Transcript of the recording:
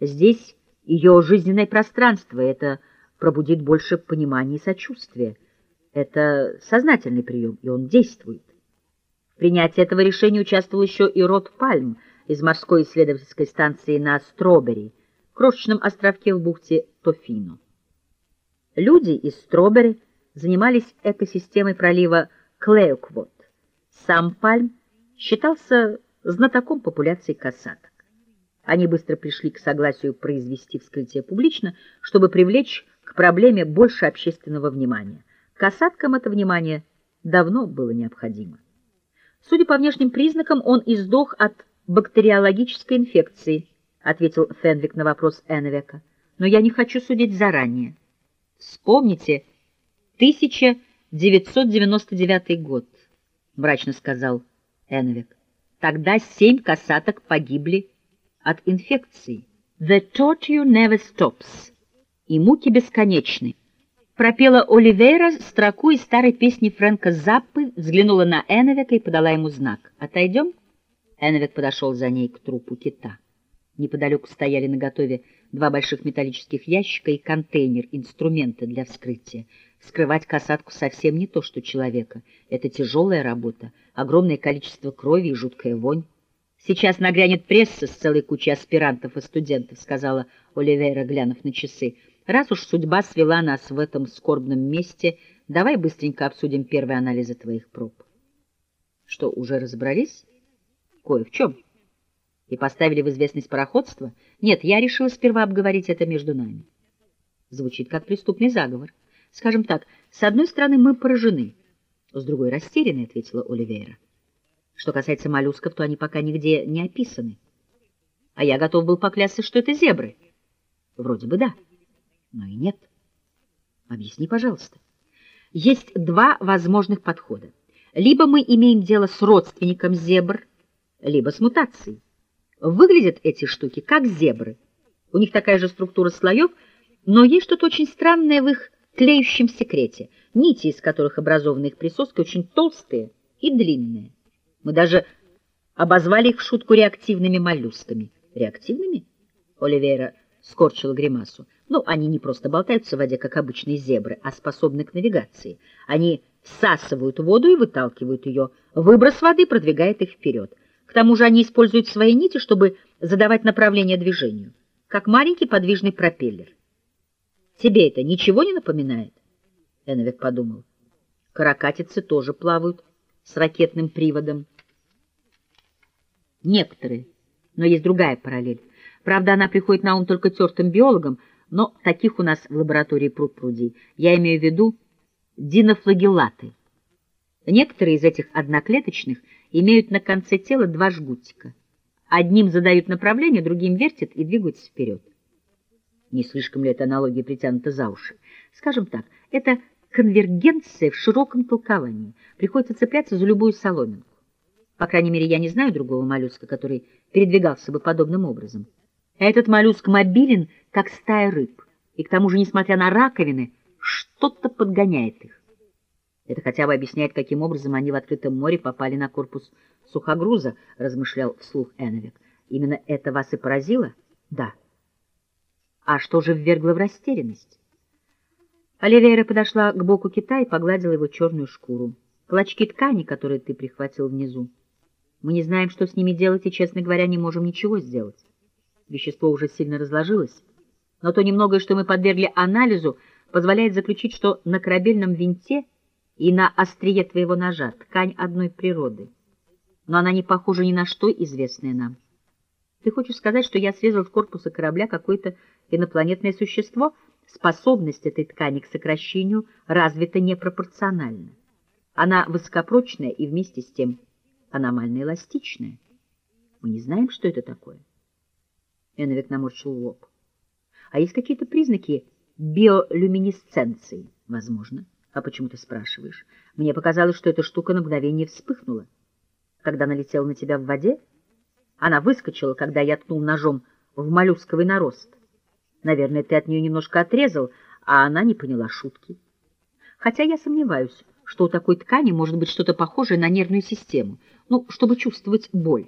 Здесь ее жизненное пространство, это пробудит больше понимания и сочувствия. Это сознательный прием, и он действует. В принятии этого решения участвовал еще и Рот Пальм из морской исследовательской станции на Стробери, крошечном островке в бухте Тофино. Люди из Стробери занимались экосистемой пролива Клеоквот. Сам Пальм считался знатоком популяции касаток. Они быстро пришли к согласию произвести вскрытие публично, чтобы привлечь к проблеме больше общественного внимания. Касаткам это внимание давно было необходимо. Судя по внешним признакам, он издох от бактериологической инфекции, ответил Фенвик на вопрос Энвека. Но я не хочу судить заранее. Вспомните 1999 год, мрачно сказал Энвик. Тогда семь касаток погибли от инфекции. The torture never stops. И муки бесконечны. Пропела Оливейра строку из старой песни Фрэнка Заппы, взглянула на Эновика и подала ему знак. «Отойдем?» Эновик подошел за ней к трупу кита. Неподалеку стояли наготове два больших металлических ящика и контейнер, инструменты для вскрытия. Вскрывать касатку совсем не то, что человека. Это тяжелая работа, огромное количество крови и жуткая вонь. «Сейчас нагрянет пресса с целой кучей аспирантов и студентов», — сказала Оливейра, глянув на часы. «Раз уж судьба свела нас в этом скорбном месте, давай быстренько обсудим первые анализы твоих проб». «Что, уже разобрались?» «Кое в чем?» «И поставили в известность пароходство?» «Нет, я решила сперва обговорить это между нами». Звучит как преступный заговор. Скажем так, с одной стороны, мы поражены, с другой — растеряны, — ответила Оливейра. Что касается моллюсков, то они пока нигде не описаны. А я готов был поклясться, что это зебры. Вроде бы да, но и нет. Объясни, пожалуйста. Есть два возможных подхода. Либо мы имеем дело с родственником зебр, либо с мутацией. Выглядят эти штуки как зебры. У них такая же структура слоев, но есть что-то очень странное в их тлеющем секрете, нити из которых образованы их присоски, очень толстые и длинные. Мы даже обозвали их в шутку реактивными моллюсками. Реактивными? Оливейра скорчила гримасу. Ну, они не просто болтаются в воде, как обычные зебры, а способны к навигации. Они всасывают воду и выталкивают ее. Выброс воды продвигает их вперед. К тому же они используют свои нити, чтобы задавать направление движению, как маленький подвижный пропеллер. Тебе это ничего не напоминает? Эновик подумал. Каракатицы тоже плавают с ракетным приводом. Некоторые, но есть другая параллель. Правда, она приходит на ум только тертым биологам, но таких у нас в лаборатории пруд-пруди. Я имею в виду динофлагеллаты. Некоторые из этих одноклеточных имеют на конце тела два жгутика. Одним задают направление, другим вертят и двигаются вперед. Не слишком ли эта аналогия притянута за уши? Скажем так, это конвергенция в широком толковании. Приходится цепляться за любую соломинку. По крайней мере, я не знаю другого моллюска, который передвигался бы подобным образом. Этот моллюск мобилен, как стая рыб, и к тому же, несмотря на раковины, что-то подгоняет их. Это хотя бы объясняет, каким образом они в открытом море попали на корпус сухогруза, размышлял вслух Эновик. Именно это вас и поразило? Да. А что же ввергло в растерянность? Оливейра подошла к боку кита и погладила его черную шкуру. Клочки ткани, которые ты прихватил внизу. Мы не знаем, что с ними делать, и, честно говоря, не можем ничего сделать. Вещество уже сильно разложилось, но то немногое, что мы подвергли анализу, позволяет заключить, что на корабельном винте и на острие твоего ножа ткань одной природы. Но она не похожа ни на что известное нам. Ты хочешь сказать, что я срезал с корпуса корабля какое-то инопланетное существо? Способность этой ткани к сокращению развита непропорционально. Она высокопрочная и вместе с тем аномально эластичная. Мы не знаем, что это такое. Эновик наморщил лоб. А есть какие-то признаки биолюминесценции? Возможно. А почему ты спрашиваешь? Мне показалось, что эта штука на мгновение вспыхнула. Когда налетела на тебя в воде, она выскочила, когда я ткнул ножом в моллюсковый нарост. Наверное, ты от нее немножко отрезал, а она не поняла шутки. Хотя я сомневаюсь, что у такой ткани может быть что-то похожее на нервную систему, ну, чтобы чувствовать боль.